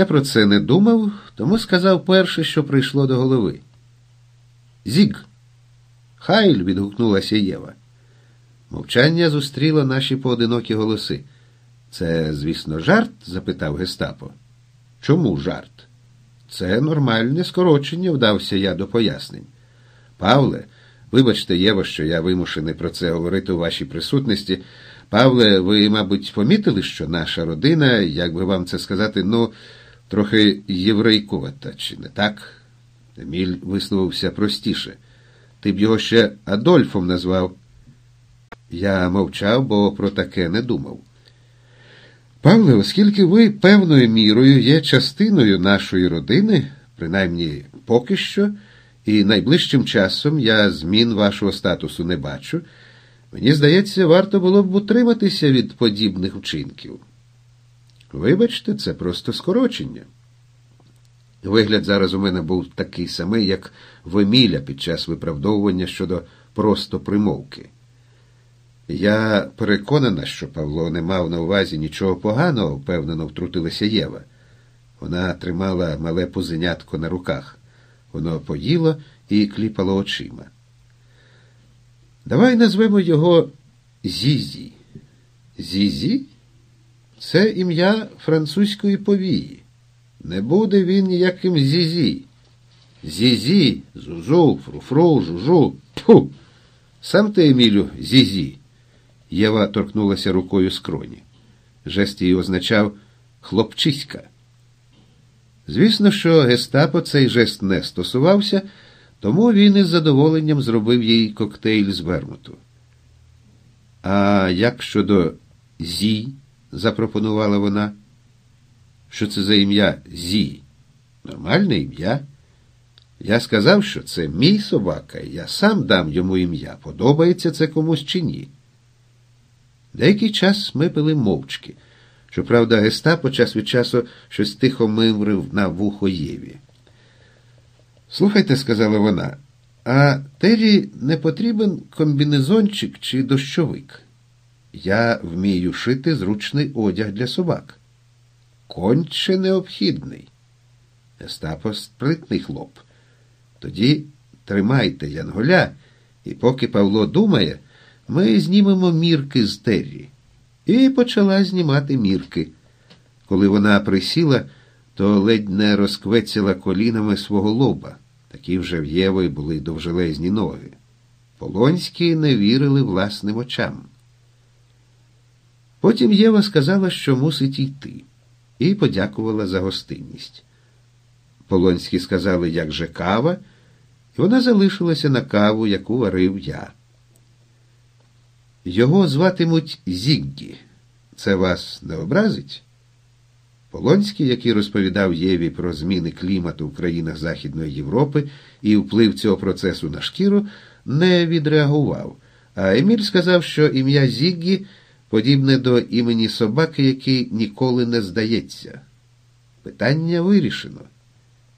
Я про це не думав, тому сказав перше, що прийшло до голови. Зіг. Хайль. відгукнулася Єва. Мовчання зустріло наші поодинокі голоси. Це, звісно, жарт? запитав Гестапо. Чому жарт? Це нормальне скорочення, вдався я до пояснень. Павле, вибачте, Єво, що я вимушений про це говорити у вашій присутності. Павле, ви, мабуть, помітили, що наша родина, як би вам це сказати, ну, трохи єврейкувата, чи не так? Еміль висловився простіше. Ти б його ще Адольфом назвав. Я мовчав, бо про таке не думав. Павле, оскільки ви певною мірою є частиною нашої родини, принаймні поки що, і найближчим часом я змін вашого статусу не бачу, мені здається, варто було б утриматися від подібних вчинків. Вибачте, це просто скорочення. Вигляд зараз у мене був такий самий, як в Еміля під час виправдовування щодо просто примовки. Я переконана, що Павло не мав на увазі нічого поганого, впевнено втрутилася Єва. Вона тримала мале пузенятко на руках. Воно поїло і кліпало очима. Давай назвемо його Зізі. Зізі? Це ім'я французької повії. Не буде він ніяким Зізі. Зізі, зузу, фруфру, жужу. Тьфу! Сам ти, Емілю, Зізі. Єва торкнулася рукою скроні. Жест її означав хлопчиська. Звісно, що гестапо цей жест не стосувався, тому він із задоволенням зробив їй коктейль з вермуту. А як щодо Зі, запропонувала вона. Що це за ім'я Зі? Нормальне ім'я. Я сказав, що це мій собака, і я сам дам йому ім'я. Подобається це комусь чи ні. Деякий час ми пили мовчки. Щоправда, гестапо час від часу щось тихо мимрив на вухо Єві. Слухайте, сказала вона, а Террі не потрібен комбінезончик чи дощовик. Я вмію шити зручний одяг для собак. Конче необхідний. Гестапо спритний хлоп. Тоді тримайте Янголя, і поки Павло думає, ми знімемо мірки з Террі. І почала знімати мірки. Коли вона присіла, то ледь не розквецяла колінами свого лоба. Такі вже в Єви були довжелезні ноги. Полонські не вірили власним очам. Потім Єва сказала, що мусить йти, і подякувала за гостинність. Полонські сказали, як же кава, і вона залишилася на каву, яку варив я. Його зватимуть Зіггі. Це вас не образить? Полонський, який розповідав Єві про зміни клімату в країнах Західної Європи і вплив цього процесу на шкіру, не відреагував, а Еміль сказав, що ім'я Зіггі подібне до імені собаки, який ніколи не здається. Питання вирішено.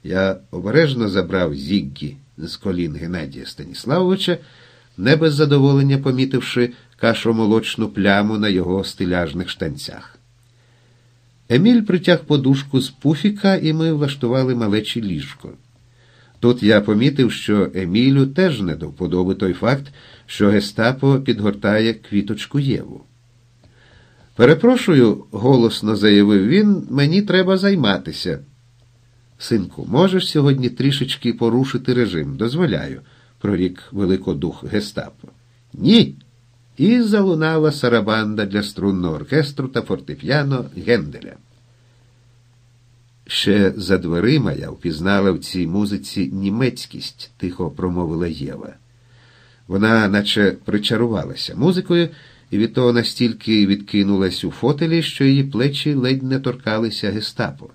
Я обережно забрав Зіггі з колін Геннадія Станіславовича, не без задоволення помітивши кашомолочну пляму на його стиляжних штанцях. Еміль притяг подушку з пуфіка, і ми влаштували малечі ліжко. Тут я помітив, що Емілю теж не до вподоби той факт, що гестапо підгортає квіточку Єву. Перепрошую, голосно заявив він, мені треба займатися. Синку, можеш сьогодні трішечки порушити режим? Дозволяю, прорік великодух гестапо. Ні. І залунала сарабанда для струнного оркестру та фортепіано Генделя. Ще за дверима я впізнала в цій музиці німецькість, тихо промовила Єва. Вона наче причарувалася музикою і від того настільки відкинулась у фотелі, що її плечі ледь не торкалися гестапо.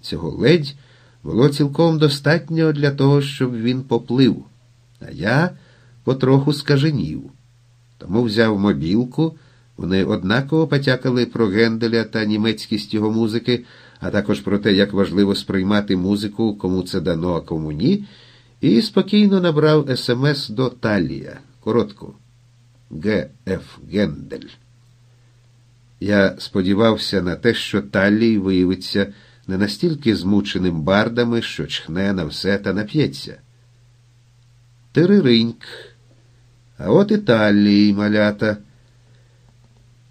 Цього ледь було цілком достатньо для того, щоб він поплив, а я потроху скаженів. Тому взяв мобілку, вони однаково потякали про Генделя та німецькість його музики, а також про те, як важливо сприймати музику, кому це дано, а кому ні, і спокійно набрав смс до Талія. Коротко. Г.Ф. Гендель. Я сподівався на те, що Талій виявиться не настільки змученим бардами, що чхне на все та нап'ється. Терериньк. А от Італії, малята.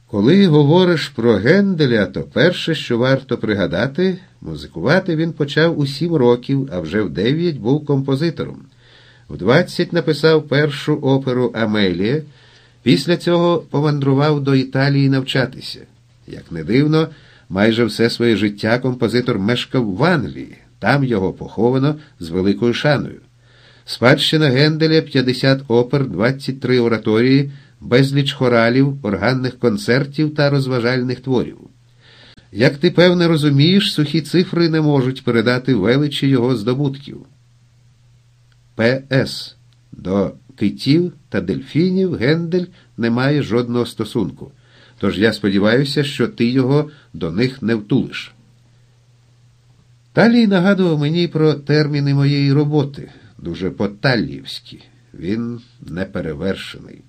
Коли говориш про Генделя, то перше, що варто пригадати, музикувати він почав у сім років, а вже в дев'ять був композитором. В двадцять написав першу оперу Амелія, після цього помандрував до Італії навчатися. Як не дивно, майже все своє життя композитор мешкав в Англії, там його поховано з великою шаною. Спадщина Генделя 50 опер, 23 ораторії, безліч хоралів, органних концертів та розважальних творів. Як ти певне розумієш, сухі цифри не можуть передати величі його здобутків. П.С. До китів та дельфінів Гендель не має жодного стосунку. Тож я сподіваюся, що ти його до них не втулиш. Талій нагадував мені про терміни моєї роботи, дуже поталлівські. Він неперевершений.